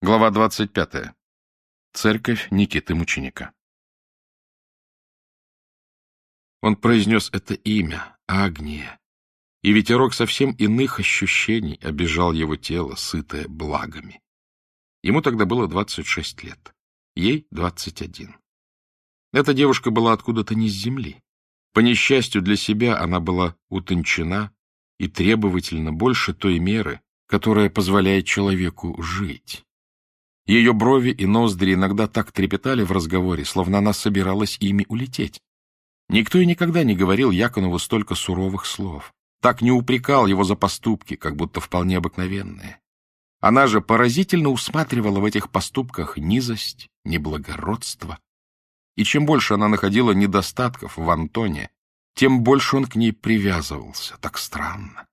Глава 25. Церковь Никиты Мученика. Он произнес это имя, Агния, и ветерок совсем иных ощущений обижал его тело, сытое благами. Ему тогда было 26 лет, ей 21. Эта девушка была откуда-то не с земли. По несчастью для себя она была утончена и требовательна больше той меры, которая позволяет человеку жить. Ее брови и ноздри иногда так трепетали в разговоре, словно она собиралась ими улететь. Никто и никогда не говорил Яконову столько суровых слов, так не упрекал его за поступки, как будто вполне обыкновенные. Она же поразительно усматривала в этих поступках низость, неблагородство. И чем больше она находила недостатков в Антоне, тем больше он к ней привязывался. Так странно.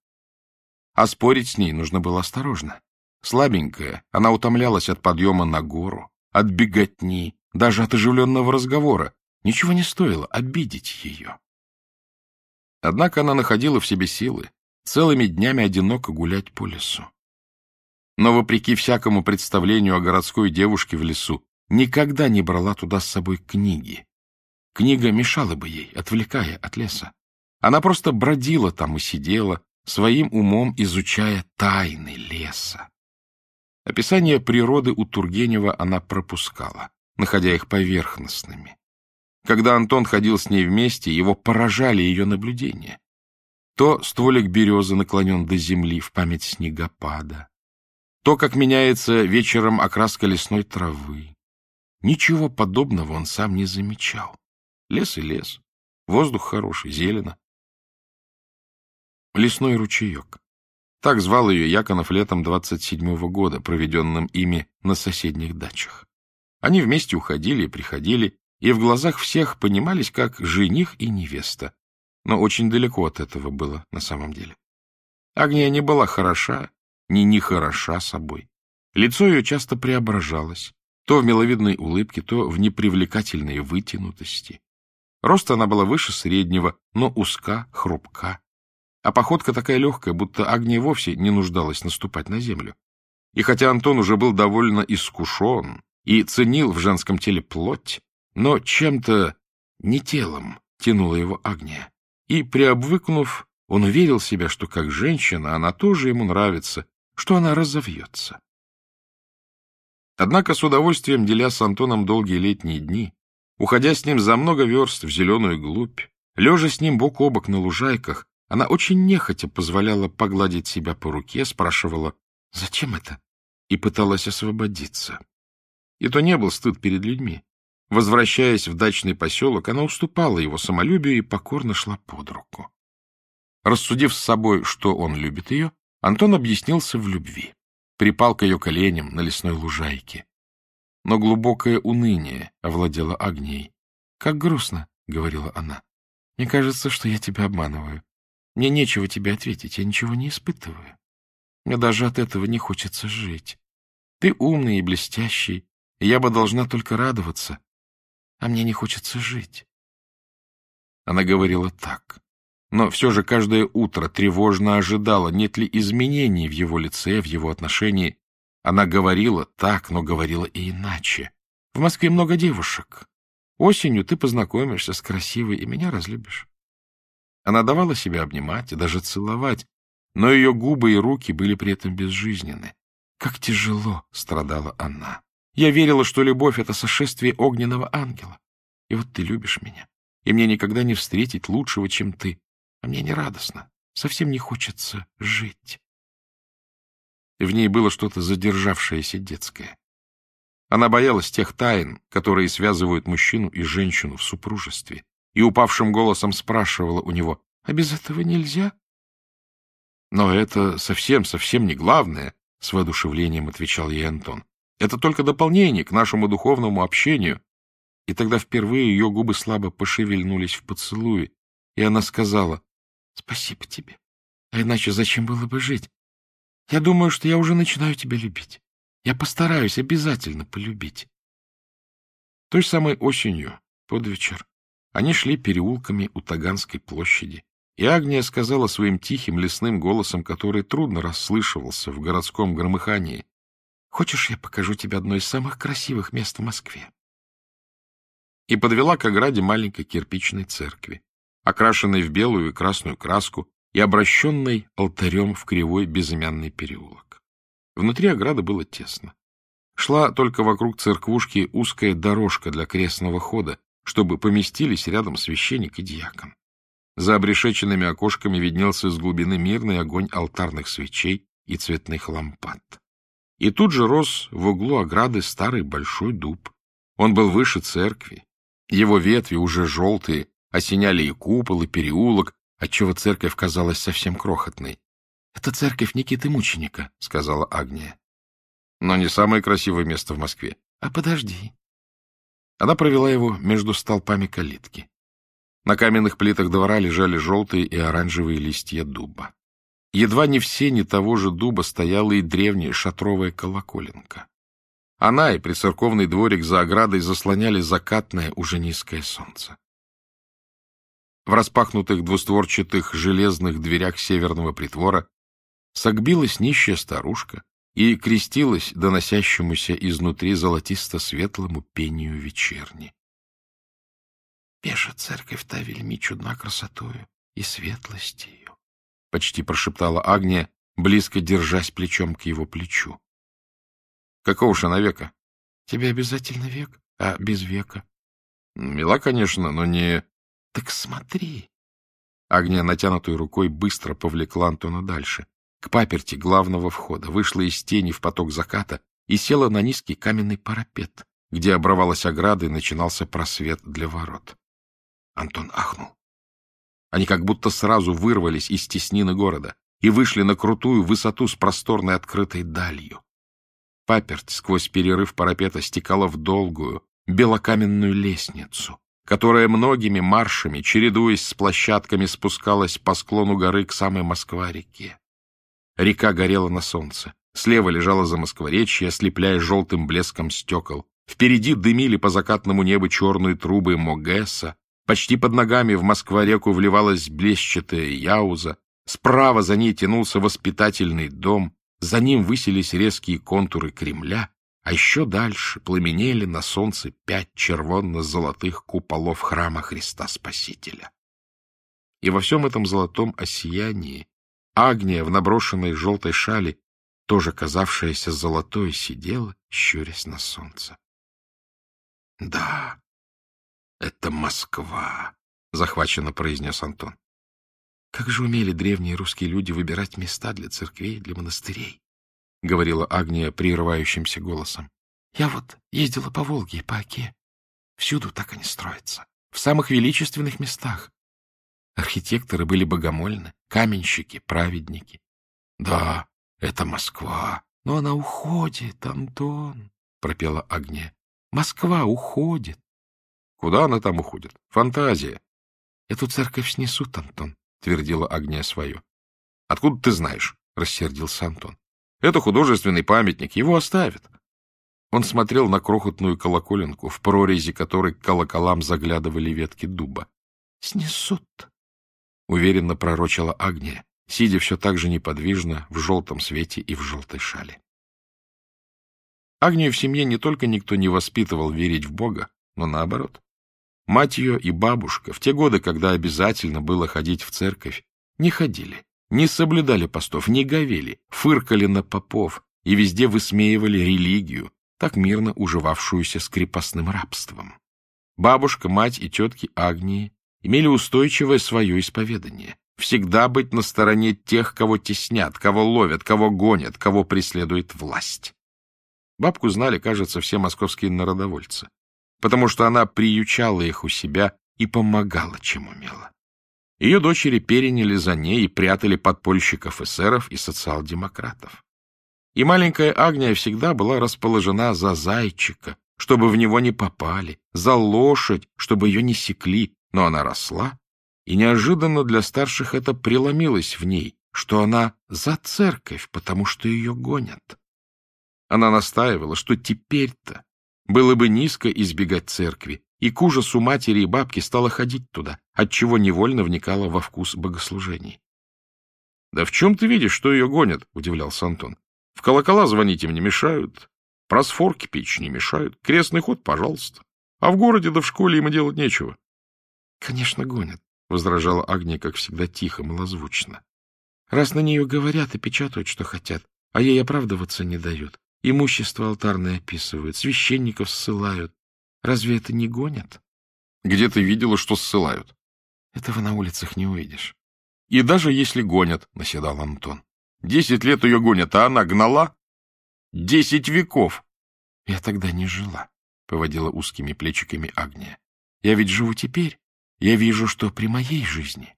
А спорить с ней нужно было осторожно. Слабенькая, она утомлялась от подъема на гору, от беготни, даже от оживленного разговора. Ничего не стоило обидеть ее. Однако она находила в себе силы целыми днями одиноко гулять по лесу. Но, вопреки всякому представлению о городской девушке в лесу, никогда не брала туда с собой книги. Книга мешала бы ей, отвлекая от леса. Она просто бродила там и сидела, своим умом изучая тайны леса. Описание природы у Тургенева она пропускала, находя их поверхностными. Когда Антон ходил с ней вместе, его поражали ее наблюдения. То стволик березы наклонен до земли в память снегопада, то, как меняется вечером окраска лесной травы. Ничего подобного он сам не замечал. Лес и лес, воздух хороший, зелено. Лесной ручеек. Так звал ее Яконов летом 27-го года, проведенным ими на соседних дачах. Они вместе уходили и приходили, и в глазах всех понимались как жених и невеста. Но очень далеко от этого было на самом деле. Агния не была хороша, ни не хороша собой. Лицо ее часто преображалось, то в миловидной улыбке, то в непривлекательной вытянутости. Рост она была выше среднего, но узка, хрупка, а походка такая легкая, будто Агния вовсе не нуждалась наступать на землю. И хотя Антон уже был довольно искушен и ценил в женском теле плоть, но чем-то не телом тянула его Агния. И, приобвыкнув, он уверил себя, что как женщина она тоже ему нравится, что она разовьется. Однако с удовольствием, деля с Антоном долгие летние дни, уходя с ним за много верст в зеленую глубь, лежа с ним бок о бок на лужайках, она очень нехотя позволяла погладить себя по руке, спрашивала «Зачем это?» и пыталась освободиться. И то не был стыд перед людьми. Возвращаясь в дачный поселок, она уступала его самолюбию и покорно шла под руку. Рассудив с собой, что он любит ее, Антон объяснился в любви. Припал к ее коленям на лесной лужайке. Но глубокое уныние овладело огней. — Как грустно, — говорила она. — Мне кажется, что я тебя обманываю. Мне нечего тебе ответить, я ничего не испытываю. Мне даже от этого не хочется жить. Ты умный и блестящий, и я бы должна только радоваться, а мне не хочется жить. Она говорила так, но все же каждое утро тревожно ожидала, нет ли изменений в его лице, в его отношении. Она говорила так, но говорила и иначе. В Москве много девушек. Осенью ты познакомишься с красивой и меня разлюбишь. Она давала себя обнимать и даже целовать, но ее губы и руки были при этом безжизненны. Как тяжело страдала она. Я верила, что любовь — это сошествие огненного ангела. И вот ты любишь меня, и мне никогда не встретить лучшего, чем ты. А мне не радостно, совсем не хочется жить. В ней было что-то задержавшееся детское. Она боялась тех тайн, которые связывают мужчину и женщину в супружестве, и упавшим голосом спрашивала у него, «А без этого нельзя?» «Но это совсем-совсем не главное», — с воодушевлением отвечал ей Антон. «Это только дополнение к нашему духовному общению». И тогда впервые ее губы слабо пошевельнулись в поцелуе, и она сказала, «Спасибо тебе. А иначе зачем было бы жить? Я думаю, что я уже начинаю тебя любить. Я постараюсь обязательно полюбить». Той самой осенью, под вечер, они шли переулками у Таганской площади, и Агния сказала своим тихим лесным голосом, который трудно расслышивался в городском громыхании, Хочешь, я покажу тебе одно из самых красивых мест в Москве? И подвела к ограде маленькой кирпичной церкви, окрашенной в белую и красную краску и обращенной алтарем в кривой безымянный переулок. Внутри ограды было тесно. Шла только вокруг церквушки узкая дорожка для крестного хода, чтобы поместились рядом священник и диакон. За обрешеченными окошками виднелся из глубины мирный огонь алтарных свечей и цветных лампад. И тут же рос в углу ограды старый большой дуб. Он был выше церкви. Его ветви, уже желтые, осеняли и купол, и переулок, отчего церковь казалась совсем крохотной. — Это церковь Никиты Мученика, — сказала Агния. — Но не самое красивое место в Москве. — А подожди. Она провела его между столпами калитки. На каменных плитах двора лежали желтые и оранжевые листья дуба. Едва не в сене того же дуба стояла и древняя шатровая колоколенка. Она и прицерковный дворик за оградой заслоняли закатное, уже низкое солнце. В распахнутых двустворчатых железных дверях северного притвора согбилась нищая старушка и крестилась доносящемуся изнутри золотисто-светлому пению вечерни. Пеша церковь та вельми чудна красотою и светлостью, — почти прошептала Агния, близко держась плечом к его плечу. — Какого же она века? — Тебе обязательно век, а без века. — Мила, конечно, но не... — Так смотри. Агния, натянутой рукой, быстро повлекла Антона дальше, к паперти главного входа, вышла из тени в поток заката и села на низкий каменный парапет, где обрывалась ограда и начинался просвет для ворот. Антон ахнул. Они как будто сразу вырвались из теснины города и вышли на крутую высоту с просторной открытой далью. Паперть сквозь перерыв парапета стекала в долгую, белокаменную лестницу, которая многими маршами, чередуясь с площадками, спускалась по склону горы к самой Москва-реке. Река горела на солнце. Слева лежала за Москворечье, ослепляя желтым блеском стекол. Впереди дымили по закатному небу черные трубы Могеса, Почти под ногами в Москва-реку вливалась блещатая яуза, справа за ней тянулся воспитательный дом, за ним высились резкие контуры Кремля, а еще дальше пламенели на солнце пять червонно-золотых куполов храма Христа Спасителя. И во всем этом золотом осиянии Агния в наброшенной желтой шали, тоже казавшаяся золотой, сидела, щурясь на солнце. Да, — Это Москва, — захваченно произнес Антон. Как же умели древние русские люди выбирать места для церквей, для монастырей, — говорила Агния прерывающимся голосом. Я вот ездила по Волге и по Оке. Всюду так они строятся, в самых величественных местах. Архитекторы были богомольны, каменщики, праведники. Да, это Москва, но она уходит, Антон, — пропела Агния. Москва уходит. Куда она там уходит? Фантазия. — Эту церковь снесут, Антон, — твердила огня свое. — Откуда ты знаешь? — рассердился Антон. — Это художественный памятник, его оставят. Он смотрел на крохотную колоколенку, в прорези которой к колоколам заглядывали ветки дуба. — Снесут, — уверенно пророчила Агния, сидя все так же неподвижно в желтом свете и в желтой шале. Агнию в семье не только никто не воспитывал верить в Бога, но наоборот. Мать ее и бабушка в те годы, когда обязательно было ходить в церковь, не ходили, не соблюдали постов, не говели, фыркали на попов и везде высмеивали религию, так мирно уживавшуюся с крепостным рабством. Бабушка, мать и тетки Агнии имели устойчивое свое исповедание. Всегда быть на стороне тех, кого теснят, кого ловят, кого гонят, кого преследует власть. Бабку знали, кажется, все московские народовольцы потому что она приючала их у себя и помогала, чем умела. Ее дочери переняли за ней и прятали подпольщиков эсеров и социал-демократов. И маленькая Агния всегда была расположена за зайчика, чтобы в него не попали, за лошадь, чтобы ее не секли, но она росла, и неожиданно для старших это преломилось в ней, что она за церковь, потому что ее гонят. Она настаивала, что теперь-то было бы низко избегать церкви, и к ужасу матери и бабки стала ходить туда, отчего невольно вникала во вкус богослужений. — Да в чем ты видишь, что ее гонят? — удивлялся Антон. В колокола звонить им не мешают, просфорки печь не мешают, крестный ход — пожалуйста. А в городе да в школе им делать нечего. — Конечно, гонят, — возражала Агния, как всегда, тихо, малозвучно. — Раз на нее говорят и печатают, что хотят, а ей оправдываться не дают, имущество алтарное описывают, священников ссылают. Разве это не гонят? — Где ты видела, что ссылают? — Этого на улицах не увидишь. — И даже если гонят, — наседал Антон. — Десять лет ее гонят, а она гнала? Десять веков! — Я тогда не жила, — поводила узкими плечиками Агния. — Я ведь живу теперь. Я вижу, что при моей жизни.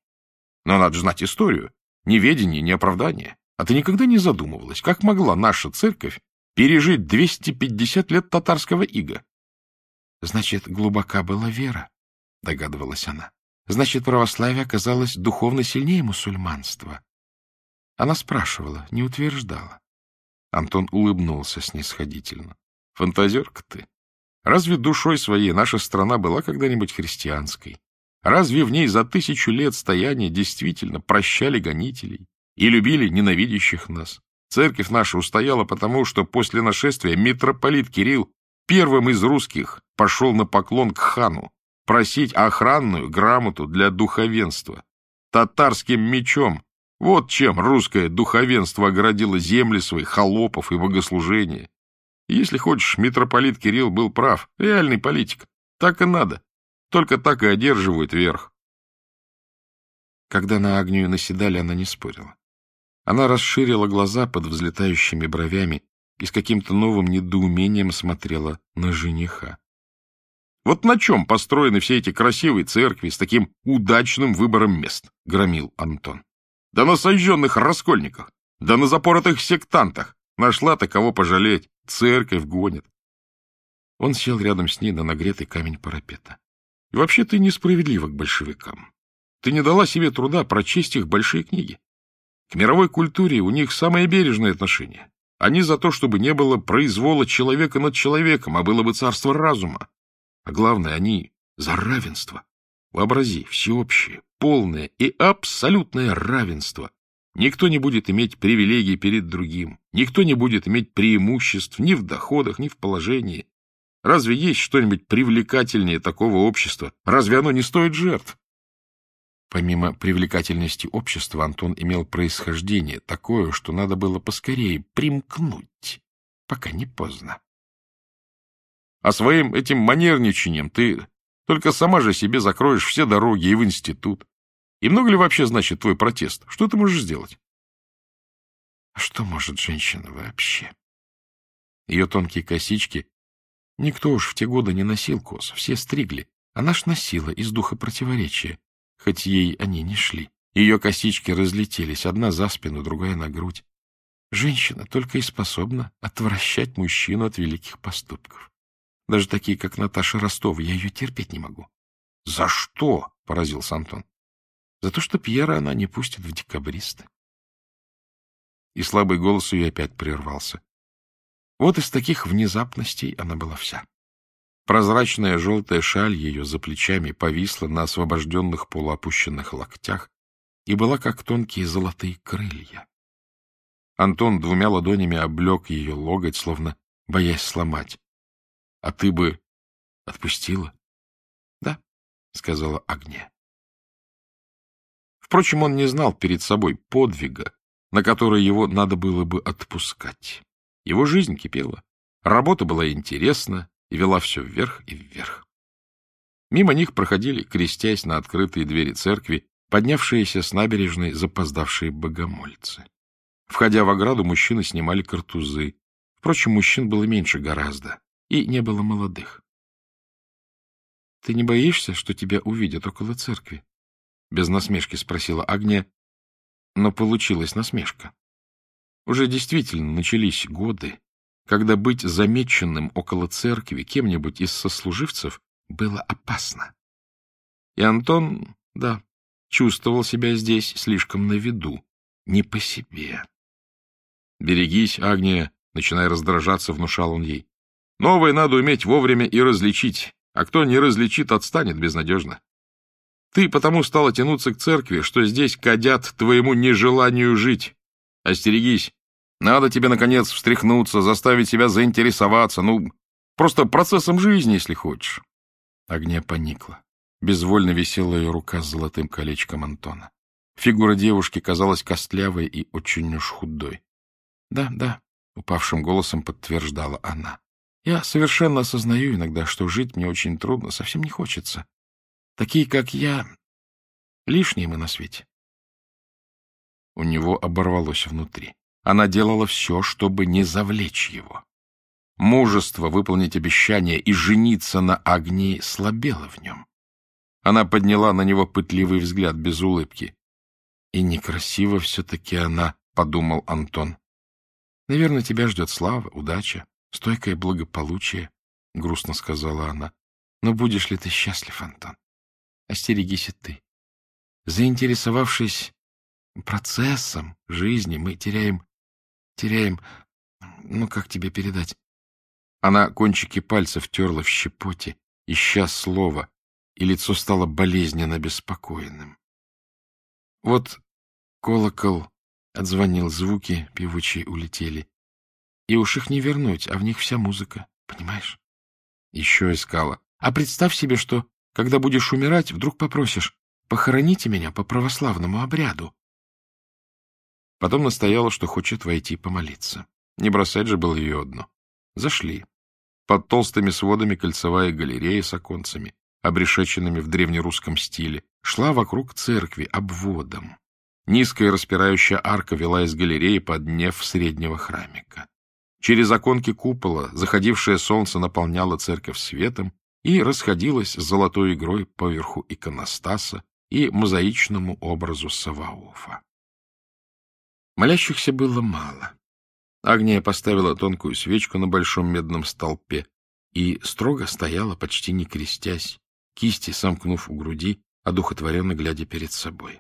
Но надо знать историю. Ни ведение, ни оправдание. А ты никогда не задумывалась, как могла наша церковь пережить 250 лет татарского ига? — Значит, глубока была вера, — догадывалась она. Значит, православие оказалось духовно сильнее мусульманства. Она спрашивала, не утверждала. Антон улыбнулся снисходительно. — Фантазерка ты. Разве душой своей наша страна была когда-нибудь христианской? Разве в ней за тысячу лет стояния действительно прощали гонителей и любили ненавидящих нас? Церковь наша устояла потому, что после нашествия митрополит Кирилл первым из русских пошел на поклон к хану, просить охранную грамоту для духовенства. Татарским мечом. Вот чем русское духовенство оградило земли свои, холопов и богослужения. Если хочешь, митрополит Кирилл был прав, реальный политик. Так и надо. Только так и одерживают верх. Когда на Агнию наседали, она не спорила. Она расширила глаза под взлетающими бровями и с каким-то новым недоумением смотрела на жениха. Вот на чем построены все эти красивые церкви с таким удачным выбором мест, — громил Антон. Да на сожженных раскольниках, да на запоротых сектантах. Нашла-то кого пожалеть, церковь гонит. Он сел рядом с ней на нагретый камень парапета. И вообще ты несправедлива к большевикам. Ты не дала себе труда прочесть их большие книги. К мировой культуре у них самое бережное отношение. Они за то, чтобы не было произвола человека над человеком, а было бы царство разума. А главное, они за равенство. Вообрази, всеобщее, полное и абсолютное равенство. Никто не будет иметь привилегий перед другим, никто не будет иметь преимуществ ни в доходах, ни в положении. Разве есть что-нибудь привлекательнее такого общества? Разве оно не стоит жертв? Помимо привлекательности общества, Антон имел происхождение такое, что надо было поскорее примкнуть, пока не поздно. А своим этим манерничанием ты только сама же себе закроешь все дороги и в институт. И много ли вообще значит твой протест? Что ты можешь сделать? А что может женщина вообще? Ее тонкие косички... Никто уж в те годы не носил кос, все стригли. Она ж носила из духа противоречия, хоть ей они не шли. Ее косички разлетелись, одна за спину, другая на грудь. Женщина только и способна отвращать мужчину от великих поступков. Даже такие, как Наташа Ростова, я ее терпеть не могу. — За что? — поразился Антон. — За то, что Пьера она не пустит в декабристы. И слабый голос ее опять прервался. Вот из таких внезапностей она была вся. Прозрачная желтая шаль ее за плечами повисла на освобожденных полуопущенных локтях и была как тонкие золотые крылья. Антон двумя ладонями облег ее локоть, словно боясь сломать. А ты бы отпустила? — Да, — сказала Агния. Впрочем, он не знал перед собой подвига, на который его надо было бы отпускать. Его жизнь кипела, работа была интересна и вела все вверх и вверх. Мимо них проходили, крестясь на открытые двери церкви, поднявшиеся с набережной запоздавшие богомольцы. Входя в ограду, мужчины снимали картузы. Впрочем, мужчин было меньше гораздо и не было молодых. — Ты не боишься, что тебя увидят около церкви? — без насмешки спросила Агния, но получилась насмешка. Уже действительно начались годы, когда быть замеченным около церкви кем-нибудь из сослуживцев было опасно. И Антон, да, чувствовал себя здесь слишком на виду, не по себе. «Берегись, Агния!» — начиная раздражаться, внушал он ей. Новое надо уметь вовремя и различить, а кто не различит, отстанет безнадежно. Ты потому стала тянуться к церкви, что здесь кадят твоему нежеланию жить. Остерегись, Надо тебе, наконец, встряхнуться, заставить себя заинтересоваться, ну, просто процессом жизни, если хочешь. Огня поникла. Безвольно висела ее рука с золотым колечком Антона. Фигура девушки казалась костлявой и очень уж худой. — Да, да, — упавшим голосом подтверждала она. — Я совершенно осознаю иногда, что жить мне очень трудно, совсем не хочется. Такие, как я, лишние мы на свете. У него оборвалось внутри. Она делала все, чтобы не завлечь его. Мужество выполнить обещание и жениться на огне слабело в нем. Она подняла на него пытливый взгляд без улыбки. И некрасиво все-таки она, — подумал Антон. Наверное, тебя ждет слава, удача, стойкое благополучие, — грустно сказала она. Но будешь ли ты счастлив, Антон? Остерегись и ты. Заинтересовавшись процессом жизни, мы теряем теряем... Ну, как тебе передать? Она кончики пальцев терла в щепоте, ища слова, и лицо стало болезненно беспокойным. Вот колокол отзвонил, звуки певучие улетели. И уж их не вернуть, а в них вся музыка, понимаешь? Еще искала. А представь себе, что, когда будешь умирать, вдруг попросишь, похороните меня по православному обряду. Потом настояла, что хочет войти помолиться. Не бросать же было ее одно. Зашли. Под толстыми сводами кольцевая галерея с оконцами, обрешеченными в древнерусском стиле, шла вокруг церкви обводом. Низкая распирающая арка вела из галереи под неф среднего храмика. Через оконки купола заходившее солнце наполняло церковь светом и расходилось с золотой игрой поверху иконостаса и мозаичному образу Саваофа. Молящихся было мало. Агния поставила тонкую свечку на большом медном столпе и строго стояла, почти не крестясь, кисти сомкнув у груди, одухотворенно глядя перед собой.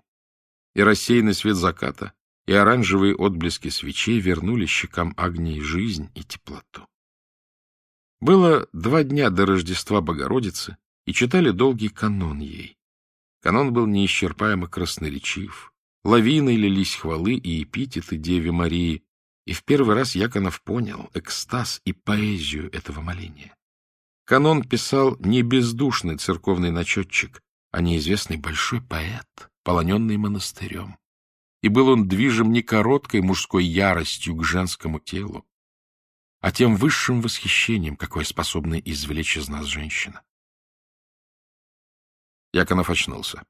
И рассеянный свет заката, и оранжевые отблески свечей вернули щекам Агнии жизнь и теплоту. Было два дня до Рождества Богородицы, и читали долгий канон ей. Канон был неисчерпаемо красноречив, Лавиной лились хвалы и эпитеты Деве Марии, и в первый раз Яконов понял экстаз и поэзию этого моления. Канон писал не бездушный церковный начетчик, а неизвестный большой поэт, полоненный монастырем. И был он движим не короткой мужской яростью к женскому телу, а тем высшим восхищением, какое способна извлечь из нас женщина. Яконов очнулся.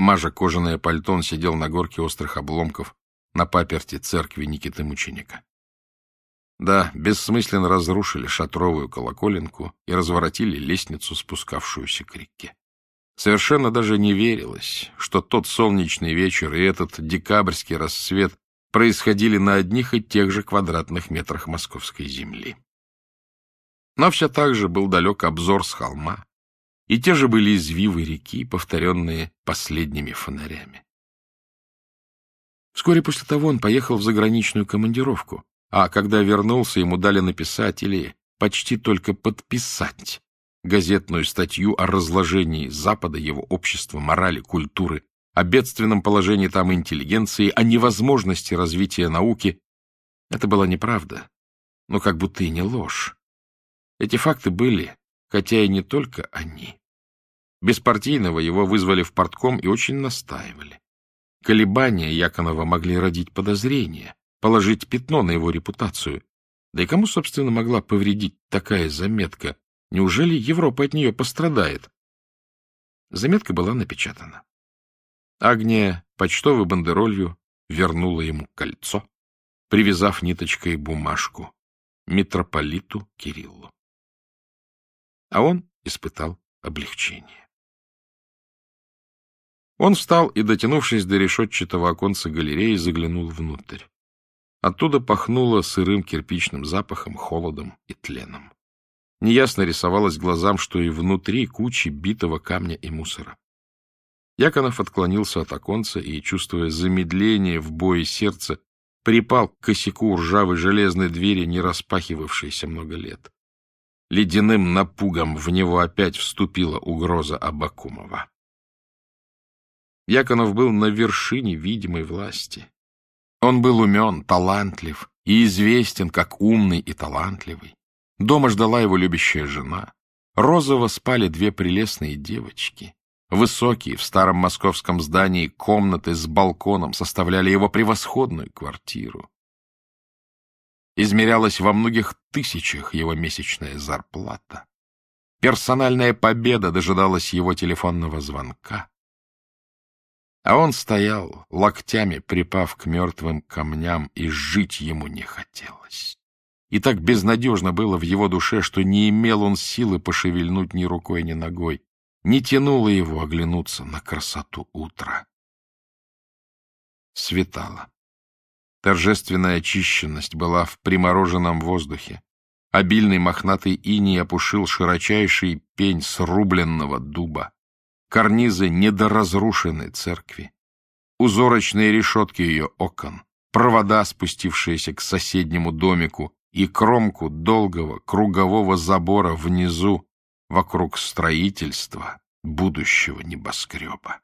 Мажа кожаное пальто, сидел на горке острых обломков на паперти церкви Никиты Мученика. Да, бессмысленно разрушили шатровую колоколенку и разворотили лестницу, спускавшуюся к реке. Совершенно даже не верилось, что тот солнечный вечер и этот декабрьский рассвет происходили на одних и тех же квадратных метрах московской земли. Но все так же был далек обзор с холма, и те же были извивы реки, повторенные последними фонарями. Вскоре после того он поехал в заграничную командировку, а когда вернулся, ему дали написать или почти только подписать газетную статью о разложении Запада, его общества, морали, культуры, о бедственном положении там интеллигенции, о невозможности развития науки. Это была неправда, но как будто и не ложь. Эти факты были, хотя и не только они. Беспартийного его вызвали в портком и очень настаивали. Колебания Яконова могли родить подозрения, положить пятно на его репутацию. Да и кому, собственно, могла повредить такая заметка? Неужели Европа от нее пострадает? Заметка была напечатана. Агния почтовой бандеролью вернула ему кольцо, привязав ниточкой бумажку митрополиту Кириллу. А он испытал облегчение. Он встал и, дотянувшись до решетчатого оконца галереи, заглянул внутрь. Оттуда пахнуло сырым кирпичным запахом, холодом и тленом. Неясно рисовалось глазам, что и внутри кучи битого камня и мусора. Яконов отклонился от оконца и, чувствуя замедление в бое сердца, припал к косяку ржавой железной двери, не распахивавшейся много лет. Ледяным напугом в него опять вступила угроза Абакумова. Яконов был на вершине видимой власти. Он был умен, талантлив и известен как умный и талантливый. Дома ждала его любящая жена. Розово спали две прелестные девочки. Высокие, в старом московском здании комнаты с балконом составляли его превосходную квартиру. Измерялась во многих тысячах его месячная зарплата. Персональная победа дожидалась его телефонного звонка. А он стоял, локтями припав к мертвым камням, и жить ему не хотелось. И так безнадежно было в его душе, что не имел он силы пошевельнуть ни рукой, ни ногой не тянуло его оглянуться на красоту утра. Светало. Торжественная очищенность была в примороженном воздухе. Обильный мохнатый иней опушил широчайший пень срубленного дуба. Карнизы недоразрушенной церкви. Узорочные решетки ее окон. Провода, спустившиеся к соседнему домику, и кромку долгого кругового забора внизу, вокруг строительства будущего небоскреба.